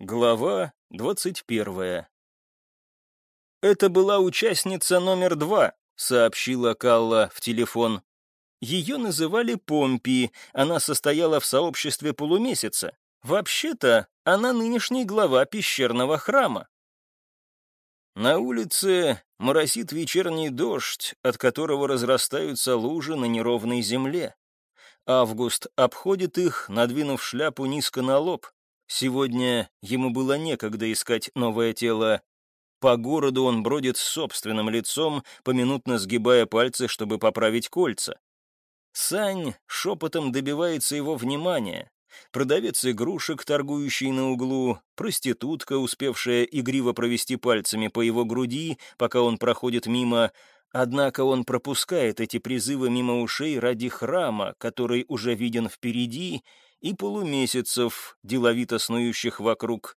Глава двадцать первая. «Это была участница номер два», — сообщила Калла в телефон. Ее называли Помпи, она состояла в сообществе полумесяца. Вообще-то, она нынешний глава пещерного храма. На улице моросит вечерний дождь, от которого разрастаются лужи на неровной земле. Август обходит их, надвинув шляпу низко на лоб. Сегодня ему было некогда искать новое тело. По городу он бродит с собственным лицом, поминутно сгибая пальцы, чтобы поправить кольца. Сань шепотом добивается его внимания. Продавец игрушек, торгующий на углу, проститутка, успевшая игриво провести пальцами по его груди, пока он проходит мимо, Однако он пропускает эти призывы мимо ушей ради храма, который уже виден впереди, и полумесяцев, деловито снующих вокруг.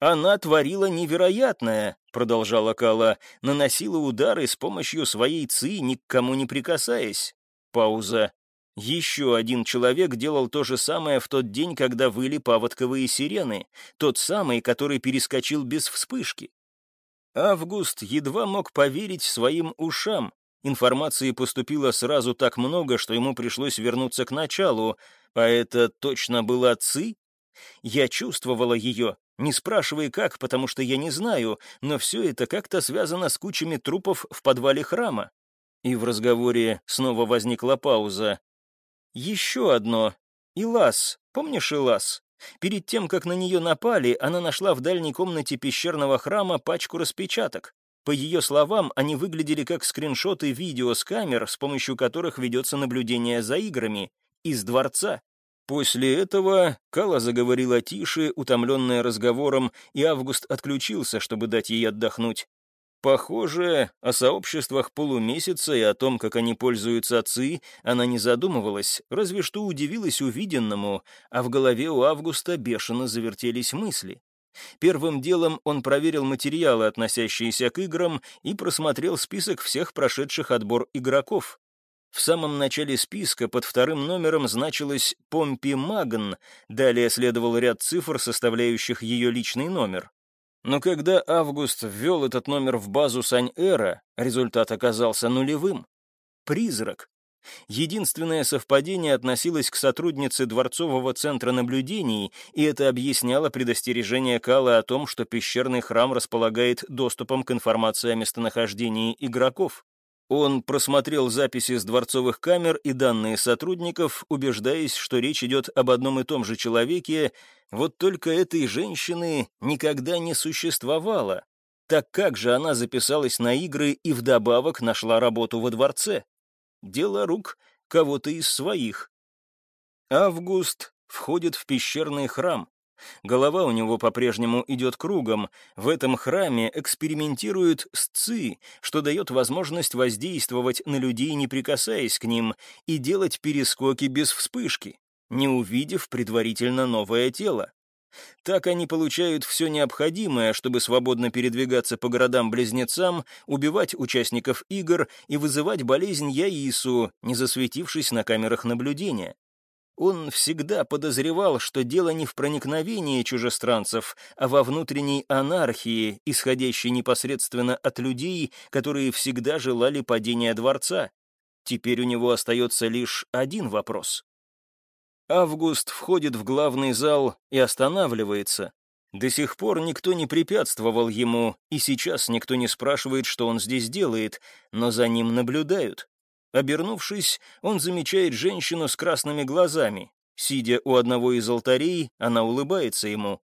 «Она творила невероятное», — продолжала Кала, «наносила удары с помощью своей ци, ни к кому не прикасаясь». Пауза. Еще один человек делал то же самое в тот день, когда выли паводковые сирены, тот самый, который перескочил без вспышки. Август едва мог поверить своим ушам. Информации поступило сразу так много, что ему пришлось вернуться к началу, а это точно была Ци? Я чувствовала ее, не спрашивай как, потому что я не знаю, но все это как-то связано с кучами трупов в подвале храма. И в разговоре снова возникла пауза. Еще одно. Илас. Помнишь Илас? Перед тем, как на нее напали, она нашла в дальней комнате пещерного храма пачку распечаток. По ее словам, они выглядели как скриншоты видео с камер, с помощью которых ведется наблюдение за играми, из дворца. После этого Кала заговорила тише, утомленная разговором, и Август отключился, чтобы дать ей отдохнуть. Похоже, о сообществах полумесяца и о том, как они пользуются отцы, она не задумывалась, разве что удивилась увиденному, а в голове у Августа бешено завертелись мысли. Первым делом он проверил материалы, относящиеся к играм, и просмотрел список всех прошедших отбор игроков. В самом начале списка под вторым номером значилось «Помпи Магн», далее следовал ряд цифр, составляющих ее личный номер. Но когда Август ввел этот номер в базу Сань-Эра, результат оказался нулевым. Призрак. Единственное совпадение относилось к сотруднице Дворцового центра наблюдений, и это объясняло предостережение Кала о том, что пещерный храм располагает доступом к информации о местонахождении игроков. Он просмотрел записи с дворцовых камер и данные сотрудников, убеждаясь, что речь идет об одном и том же человеке, вот только этой женщины никогда не существовало. Так как же она записалась на игры и вдобавок нашла работу во дворце? Дело рук кого-то из своих. Август входит в пещерный храм. Голова у него по-прежнему идет кругом. В этом храме экспериментируют с ЦИ, что дает возможность воздействовать на людей, не прикасаясь к ним, и делать перескоки без вспышки, не увидев предварительно новое тело. Так они получают все необходимое, чтобы свободно передвигаться по городам-близнецам, убивать участников игр и вызывать болезнь Яису, не засветившись на камерах наблюдения. Он всегда подозревал, что дело не в проникновении чужестранцев, а во внутренней анархии, исходящей непосредственно от людей, которые всегда желали падения дворца. Теперь у него остается лишь один вопрос. Август входит в главный зал и останавливается. До сих пор никто не препятствовал ему, и сейчас никто не спрашивает, что он здесь делает, но за ним наблюдают. Обернувшись, он замечает женщину с красными глазами. Сидя у одного из алтарей, она улыбается ему.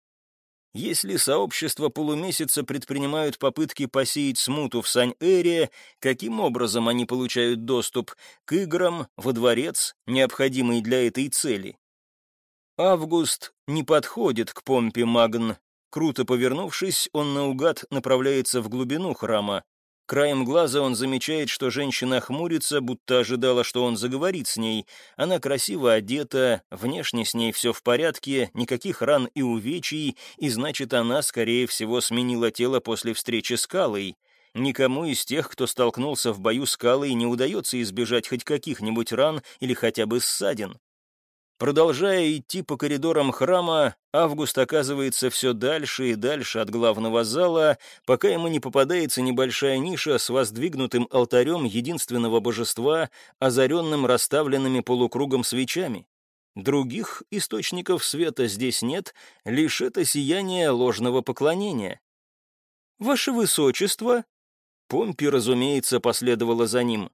Если сообщество полумесяца предпринимают попытки посеять смуту в Сань-Эре, каким образом они получают доступ к играм, во дворец, необходимый для этой цели? Август не подходит к помпе Магн. Круто повернувшись, он наугад направляется в глубину храма. Краем глаза он замечает, что женщина хмурится, будто ожидала, что он заговорит с ней. Она красиво одета, внешне с ней все в порядке, никаких ран и увечий, и значит, она, скорее всего, сменила тело после встречи с Калой. Никому из тех, кто столкнулся в бою с Калой, не удается избежать хоть каких-нибудь ран или хотя бы ссадин. Продолжая идти по коридорам храма, Август оказывается все дальше и дальше от главного зала, пока ему не попадается небольшая ниша с воздвигнутым алтарем единственного божества, озаренным расставленными полукругом свечами. Других источников света здесь нет, лишь это сияние ложного поклонения. «Ваше Высочество!» Помпи, разумеется, последовала за ним.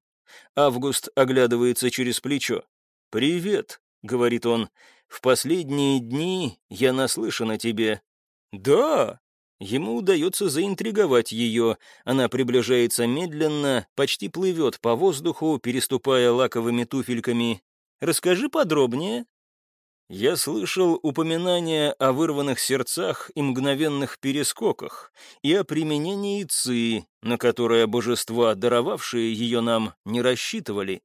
Август оглядывается через плечо. «Привет», — говорит он, — «в последние дни я наслышан о тебе». «Да!» Ему удается заинтриговать ее. Она приближается медленно, почти плывет по воздуху, переступая лаковыми туфельками. «Расскажи подробнее». Я слышал упоминания о вырванных сердцах и мгновенных перескоках, и о применении ци, на которое божества, даровавшие ее нам, не рассчитывали.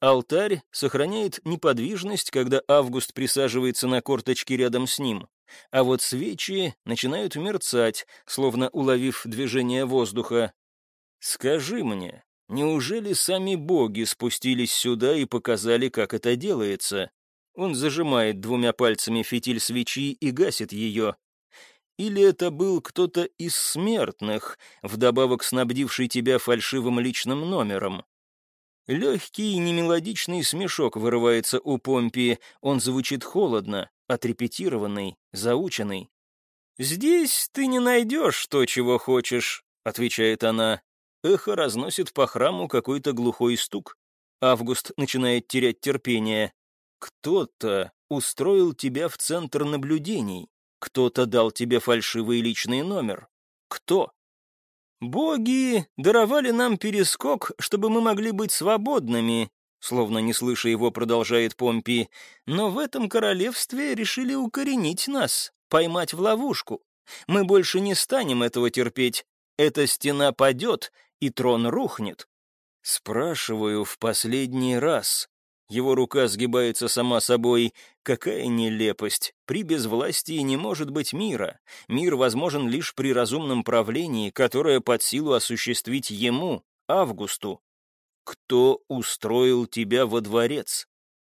Алтарь сохраняет неподвижность, когда Август присаживается на корточки рядом с ним, а вот свечи начинают мерцать, словно уловив движение воздуха. «Скажи мне, неужели сами боги спустились сюда и показали, как это делается?» Он зажимает двумя пальцами фитиль свечи и гасит ее. Или это был кто-то из смертных, вдобавок снабдивший тебя фальшивым личным номером? Легкий немелодичный смешок вырывается у Помпи, он звучит холодно, отрепетированный, заученный. «Здесь ты не найдешь то, чего хочешь», — отвечает она. Эхо разносит по храму какой-то глухой стук. Август начинает терять терпение. «Кто-то устроил тебя в центр наблюдений. Кто-то дал тебе фальшивый личный номер. Кто?» «Боги даровали нам перескок, чтобы мы могли быть свободными», словно не слыша его, продолжает Помпи, «но в этом королевстве решили укоренить нас, поймать в ловушку. Мы больше не станем этого терпеть. Эта стена падет, и трон рухнет». Спрашиваю в последний раз, его рука сгибается сама собой. Какая нелепость! При безвластии не может быть мира. Мир возможен лишь при разумном правлении, которое под силу осуществить ему, Августу. Кто устроил тебя во дворец?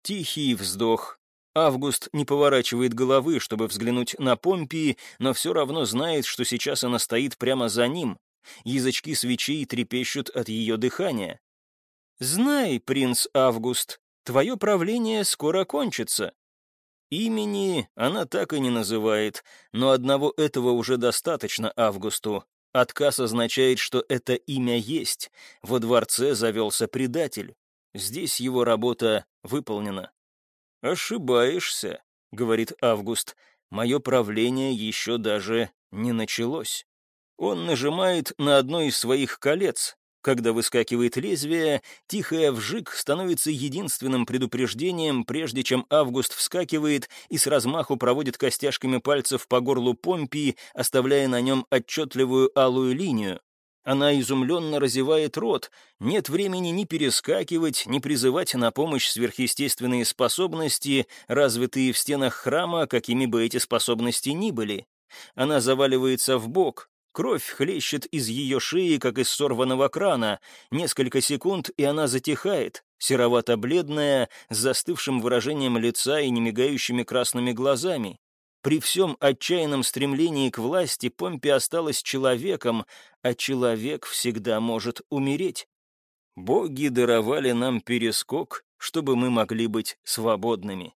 Тихий вздох. Август не поворачивает головы, чтобы взглянуть на Помпии, но все равно знает, что сейчас она стоит прямо за ним. Язычки свечей трепещут от ее дыхания. «Знай, принц Август, Твое правление скоро кончится». Имени она так и не называет, но одного этого уже достаточно Августу. Отказ означает, что это имя есть. Во дворце завелся предатель. Здесь его работа выполнена. «Ошибаешься», — говорит Август. «Мое правление еще даже не началось». Он нажимает на одно из своих колец, когда выскакивает лезвие, тихое вжик становится единственным предупреждением, прежде чем Август вскакивает и с размаху проводит костяшками пальцев по горлу Помпии, оставляя на нем отчетливую алую линию. Она изумленно разевает рот, нет времени ни перескакивать, ни призывать на помощь сверхъестественные способности, развитые в стенах храма, какими бы эти способности ни были. Она заваливается в бок, Кровь хлещет из ее шеи, как из сорванного крана. Несколько секунд, и она затихает, серовато-бледная, с застывшим выражением лица и немигающими красными глазами. При всем отчаянном стремлении к власти Помпи осталась человеком, а человек всегда может умереть. Боги даровали нам перескок, чтобы мы могли быть свободными.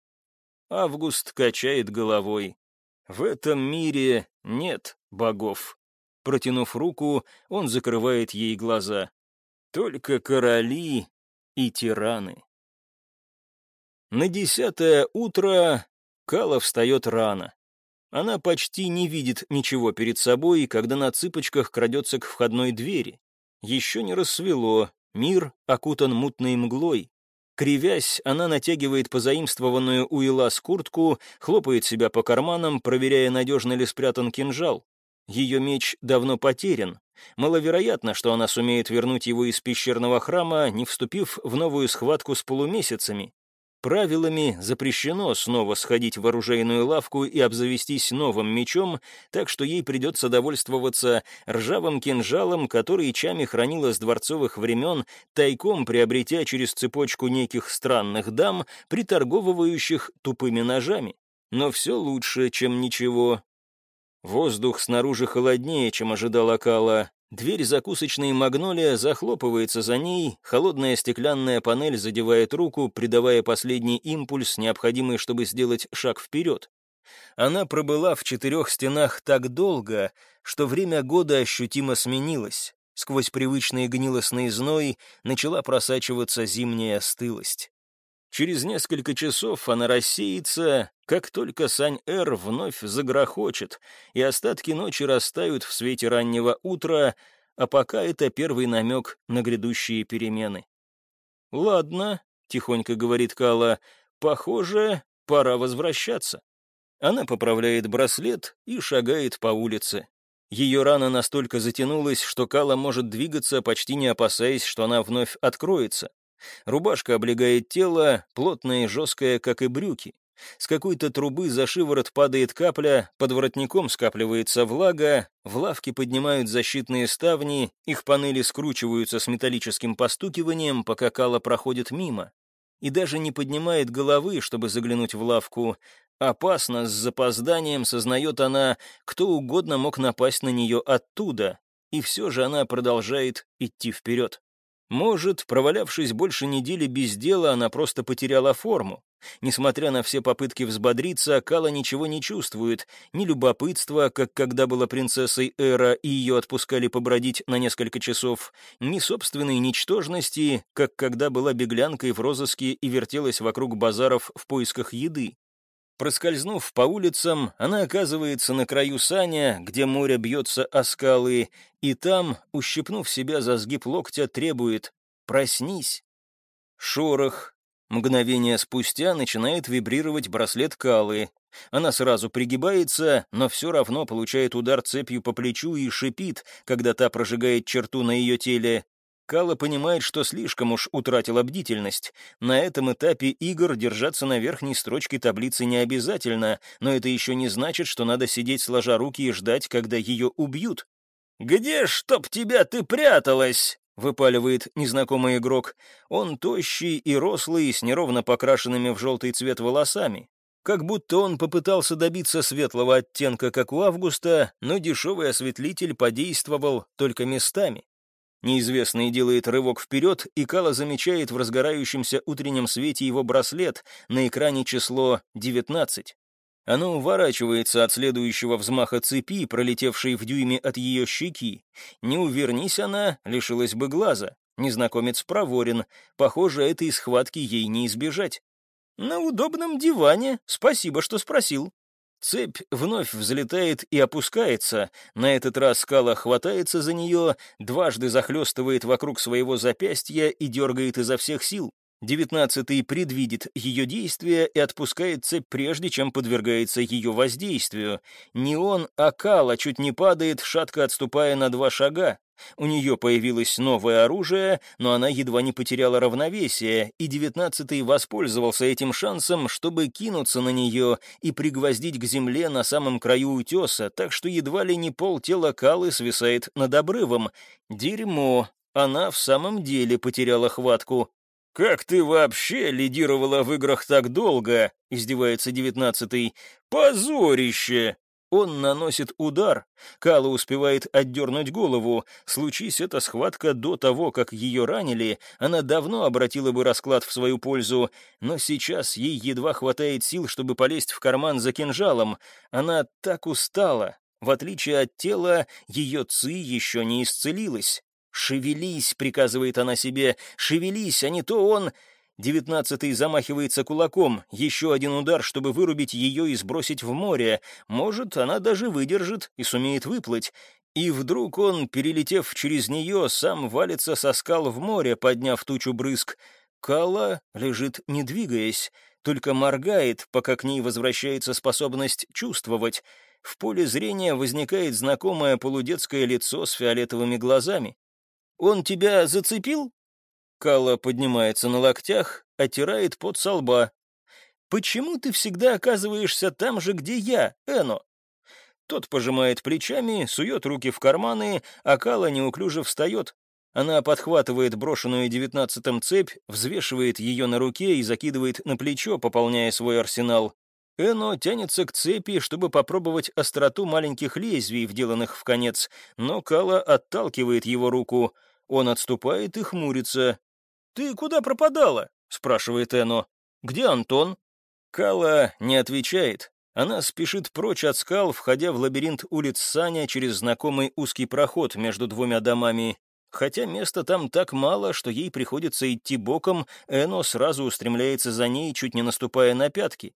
Август качает головой. В этом мире нет богов. Протянув руку, он закрывает ей глаза. Только короли и тираны. На десятое утро Кала встает рано. Она почти не видит ничего перед собой, когда на цыпочках крадется к входной двери. Еще не рассвело, мир окутан мутной мглой. Кривясь, она натягивает позаимствованную у Илас куртку, хлопает себя по карманам, проверяя, надежно ли спрятан кинжал. Ее меч давно потерян. Маловероятно, что она сумеет вернуть его из пещерного храма, не вступив в новую схватку с полумесяцами. Правилами запрещено снова сходить в оружейную лавку и обзавестись новым мечом, так что ей придется довольствоваться ржавым кинжалом, который Чами хранила с дворцовых времен, тайком приобретя через цепочку неких странных дам, приторговывающих тупыми ножами. Но все лучше, чем ничего. Воздух снаружи холоднее, чем ожидал Акала. Дверь закусочной «Магнолия» захлопывается за ней, холодная стеклянная панель задевает руку, придавая последний импульс, необходимый, чтобы сделать шаг вперед. Она пробыла в четырех стенах так долго, что время года ощутимо сменилось. Сквозь привычный гнилостный зной начала просачиваться зимняя стылость. Через несколько часов она рассеется, как только Сань-Эр вновь загрохочет, и остатки ночи растают в свете раннего утра, а пока это первый намек на грядущие перемены. «Ладно», — тихонько говорит Кала, — «похоже, пора возвращаться». Она поправляет браслет и шагает по улице. Ее рана настолько затянулась, что Кала может двигаться, почти не опасаясь, что она вновь откроется. Рубашка облегает тело, плотная и жесткая, как и брюки. С какой-то трубы за шиворот падает капля, под воротником скапливается влага, в лавке поднимают защитные ставни, их панели скручиваются с металлическим постукиванием, пока Кала проходит мимо. И даже не поднимает головы, чтобы заглянуть в лавку. Опасно, с запозданием сознает она, кто угодно мог напасть на нее оттуда, и все же она продолжает идти вперед. Может, провалявшись больше недели без дела, она просто потеряла форму. Несмотря на все попытки взбодриться, Кала ничего не чувствует, ни любопытства, как когда была принцессой Эра и ее отпускали побродить на несколько часов, ни собственной ничтожности, как когда была беглянкой в розыске и вертелась вокруг базаров в поисках еды. Проскользнув по улицам, она оказывается на краю саня, где море бьется о скалы, и там, ущипнув себя за сгиб локтя, требует «Проснись». Шорох. Мгновение спустя начинает вибрировать браслет Калы. Она сразу пригибается, но все равно получает удар цепью по плечу и шипит, когда та прожигает черту на ее теле. Кала понимает, что слишком уж утратила бдительность. На этом этапе игр держаться на верхней строчке таблицы не обязательно, но это еще не значит, что надо сидеть сложа руки и ждать, когда ее убьют. «Где, чтоб тебя ты пряталась?» — выпаливает незнакомый игрок. Он тощий и рослый, с неровно покрашенными в желтый цвет волосами. Как будто он попытался добиться светлого оттенка, как у Августа, но дешевый осветлитель подействовал только местами. Неизвестный делает рывок вперед, и Кала замечает в разгорающемся утреннем свете его браслет, на экране число 19. Оно уворачивается от следующего взмаха цепи, пролетевшей в дюйме от ее щеки. Не увернись она, лишилась бы глаза. Незнакомец проворен. Похоже, этой схватки ей не избежать. «На удобном диване. Спасибо, что спросил», Цепь вновь взлетает и опускается. На этот раз скала хватается за нее, дважды захлестывает вокруг своего запястья и дергает изо всех сил. Девятнадцатый предвидит ее действия и отпускает цепь прежде, чем подвергается ее воздействию. Не он, а Кала чуть не падает, шатко отступая на два шага. У нее появилось новое оружие, но она едва не потеряла равновесие, и девятнадцатый воспользовался этим шансом, чтобы кинуться на нее и пригвоздить к земле на самом краю утеса, так что едва ли не пол тела Калы свисает над обрывом. Дерьмо! Она в самом деле потеряла хватку. «Как ты вообще лидировала в играх так долго?» — издевается девятнадцатый. «Позорище!» Он наносит удар. Кала успевает отдернуть голову. Случись эта схватка до того, как ее ранили, она давно обратила бы расклад в свою пользу. Но сейчас ей едва хватает сил, чтобы полезть в карман за кинжалом. Она так устала. В отличие от тела, ее ци еще не исцелилась. «Шевелись», — приказывает она себе, — «шевелись, а не то он...» Девятнадцатый замахивается кулаком, еще один удар, чтобы вырубить ее и сбросить в море. Может, она даже выдержит и сумеет выплыть. И вдруг он, перелетев через нее, сам валится со скал в море, подняв тучу брызг. Кала лежит, не двигаясь, только моргает, пока к ней возвращается способность чувствовать. В поле зрения возникает знакомое полудетское лицо с фиолетовыми глазами. «Он тебя зацепил?» Кала поднимается на локтях, оттирает пот со лба. «Почему ты всегда оказываешься там же, где я, Эно?» Тот пожимает плечами, сует руки в карманы, а Кала неуклюже встает. Она подхватывает брошенную девятнадцатым цепь, взвешивает ее на руке и закидывает на плечо, пополняя свой арсенал. Эно тянется к цепи, чтобы попробовать остроту маленьких лезвий, вделанных в конец, но Кала отталкивает его руку. Он отступает и хмурится. «Ты куда пропадала?» — спрашивает Эно. «Где Антон?» Кала не отвечает. Она спешит прочь от скал, входя в лабиринт улиц Саня через знакомый узкий проход между двумя домами. Хотя места там так мало, что ей приходится идти боком, Эно сразу устремляется за ней, чуть не наступая на пятки.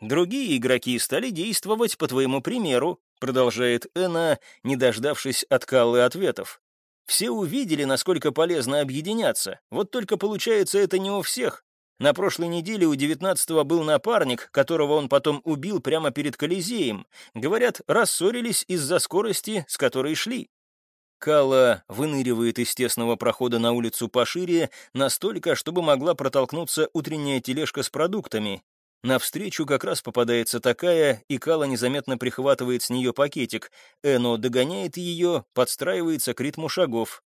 «Другие игроки стали действовать по твоему примеру», продолжает Эна, не дождавшись от Каллы ответов. «Все увидели, насколько полезно объединяться, вот только получается это не у всех. На прошлой неделе у девятнадцатого был напарник, которого он потом убил прямо перед Колизеем. Говорят, рассорились из-за скорости, с которой шли. Кала выныривает из тесного прохода на улицу пошире настолько, чтобы могла протолкнуться утренняя тележка с продуктами. Навстречу как раз попадается такая, и Кала незаметно прихватывает с нее пакетик. Эно догоняет ее, подстраивается к ритму шагов.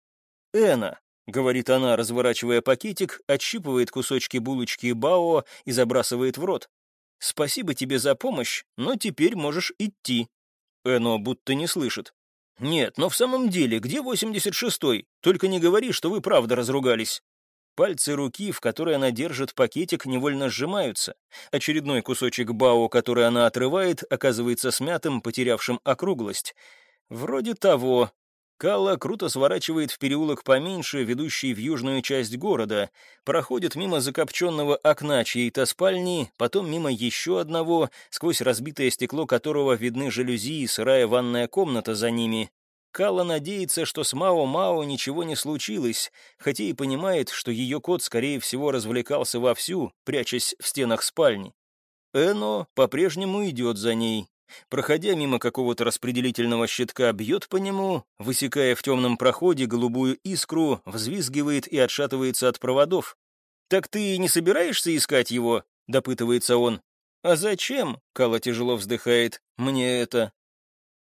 «Эна», — говорит она, разворачивая пакетик, отщипывает кусочки булочки Бао и забрасывает в рот. «Спасибо тебе за помощь, но теперь можешь идти». Эно будто не слышит. «Нет, но в самом деле, где 86-й? Только не говори, что вы правда разругались». Пальцы руки, в которой она держит пакетик, невольно сжимаются. Очередной кусочек бао, который она отрывает, оказывается смятым, потерявшим округлость. Вроде того, Калла круто сворачивает в переулок поменьше, ведущий в южную часть города, проходит мимо закопченного окна чьей-то спальни, потом мимо еще одного, сквозь разбитое стекло которого видны жалюзи и сырая ванная комната за ними. Калла надеется, что с Мао-Мао ничего не случилось, хотя и понимает, что ее кот, скорее всего, развлекался вовсю, прячась в стенах спальни. Эно по-прежнему идет за ней, проходя мимо какого-то распределительного щитка, бьет по нему, высекая в темном проходе голубую искру, взвизгивает и отшатывается от проводов. «Так ты не собираешься искать его?» — допытывается он. «А зачем?» — Кала тяжело вздыхает. «Мне это...»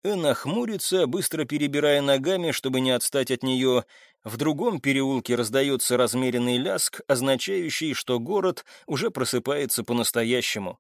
Энна хмурится, быстро перебирая ногами, чтобы не отстать от нее. В другом переулке раздается размеренный ляск, означающий, что город уже просыпается по-настоящему.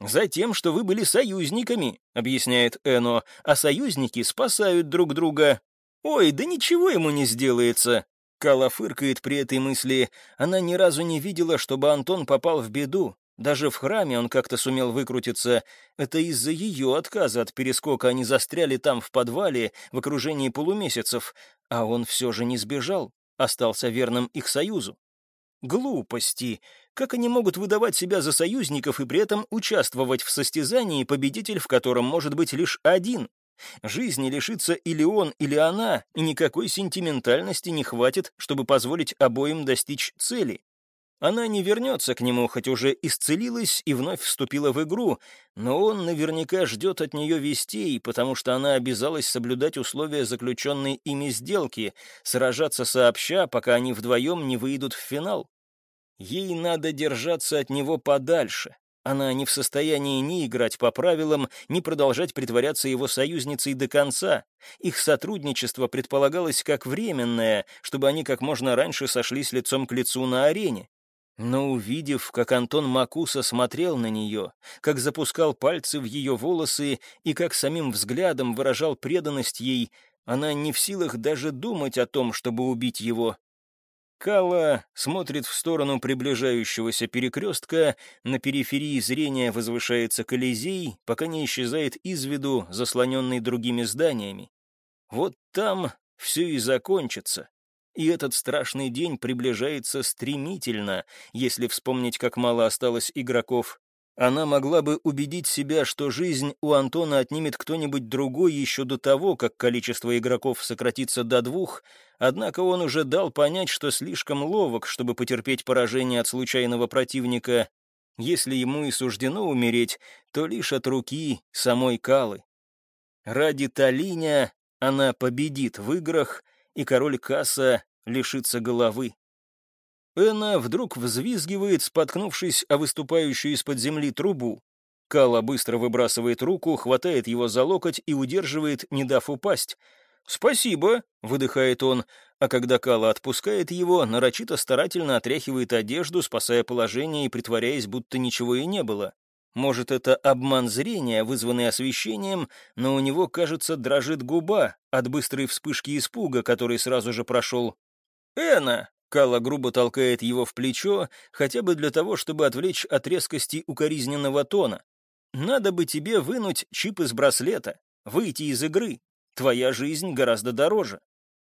«Затем, что вы были союзниками», — объясняет Эно, «а союзники спасают друг друга». «Ой, да ничего ему не сделается». Кала фыркает при этой мысли. Она ни разу не видела, чтобы Антон попал в беду. Даже в храме он как-то сумел выкрутиться. Это из-за ее отказа от перескока они застряли там в подвале в окружении полумесяцев, а он все же не сбежал, остался верным их союзу. Глупости. Как они могут выдавать себя за союзников и при этом участвовать в состязании, победитель в котором может быть лишь один? Жизни лишится или он, или она, и никакой сентиментальности не хватит, чтобы позволить обоим достичь цели. Она не вернется к нему, хоть уже исцелилась и вновь вступила в игру, но он наверняка ждет от нее вестей, потому что она обязалась соблюдать условия заключенной ими сделки, сражаться сообща, пока они вдвоем не выйдут в финал. Ей надо держаться от него подальше. Она не в состоянии ни играть по правилам, ни продолжать притворяться его союзницей до конца. Их сотрудничество предполагалось как временное, чтобы они как можно раньше сошлись лицом к лицу на арене. Но увидев, как Антон Макуса смотрел на нее, как запускал пальцы в ее волосы и как самим взглядом выражал преданность ей, она не в силах даже думать о том, чтобы убить его. Кала смотрит в сторону приближающегося перекрестка, на периферии зрения возвышается Колизей, пока не исчезает из виду, заслоненный другими зданиями. Вот там все и закончится. И этот страшный день приближается стремительно, если вспомнить, как мало осталось игроков. Она могла бы убедить себя, что жизнь у Антона отнимет кто-нибудь другой еще до того, как количество игроков сократится до двух, однако он уже дал понять, что слишком ловок, чтобы потерпеть поражение от случайного противника. Если ему и суждено умереть, то лишь от руки самой Калы. Ради Талиня она победит в играх, и король Касса лишится головы. Энна вдруг взвизгивает, споткнувшись о выступающую из-под земли трубу. Кала быстро выбрасывает руку, хватает его за локоть и удерживает, не дав упасть. «Спасибо», — выдыхает он, а когда Кала отпускает его, нарочито старательно отряхивает одежду, спасая положение и притворяясь, будто ничего и не было. Может, это обман зрения, вызванный освещением, но у него, кажется, дрожит губа от быстрой вспышки испуга, который сразу же прошел. «Эна!» — Кала грубо толкает его в плечо, хотя бы для того, чтобы отвлечь от резкости укоризненного тона. «Надо бы тебе вынуть чип из браслета, выйти из игры. Твоя жизнь гораздо дороже.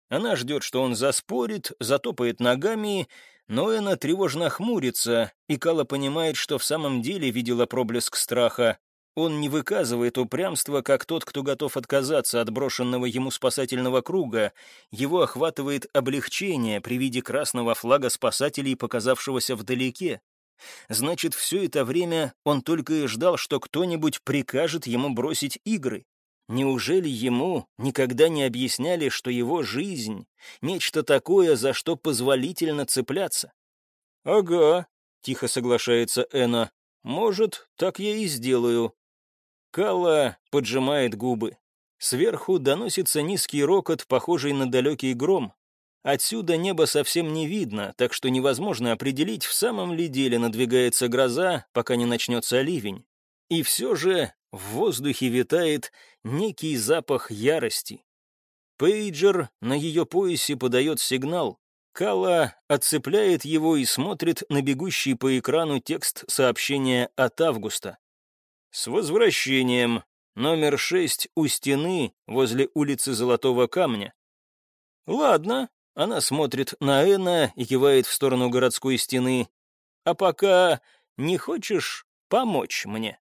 Она ждет, что он заспорит, затопает ногами, но Эна тревожно хмурится, и Кала понимает, что в самом деле видела проблеск страха. Он не выказывает упрямства, как тот, кто готов отказаться от брошенного ему спасательного круга. Его охватывает облегчение при виде красного флага спасателей, показавшегося вдалеке. Значит, все это время он только и ждал, что кто-нибудь прикажет ему бросить игры. Неужели ему никогда не объясняли, что его жизнь — нечто такое, за что позволительно цепляться? «Ага», — тихо соглашается Эна, — «может, так я и сделаю». Калла поджимает губы. Сверху доносится низкий рокот, похожий на далекий гром. Отсюда небо совсем не видно, так что невозможно определить, в самом ли деле надвигается гроза, пока не начнется ливень. И все же в воздухе витает некий запах ярости. Пейджер на ее поясе подает сигнал. Кала отцепляет его и смотрит на бегущий по экрану текст сообщения от Августа. «С возвращением. Номер шесть у стены возле улицы Золотого Камня». «Ладно», — она смотрит на Эна и кивает в сторону городской стены. «А пока не хочешь помочь мне?»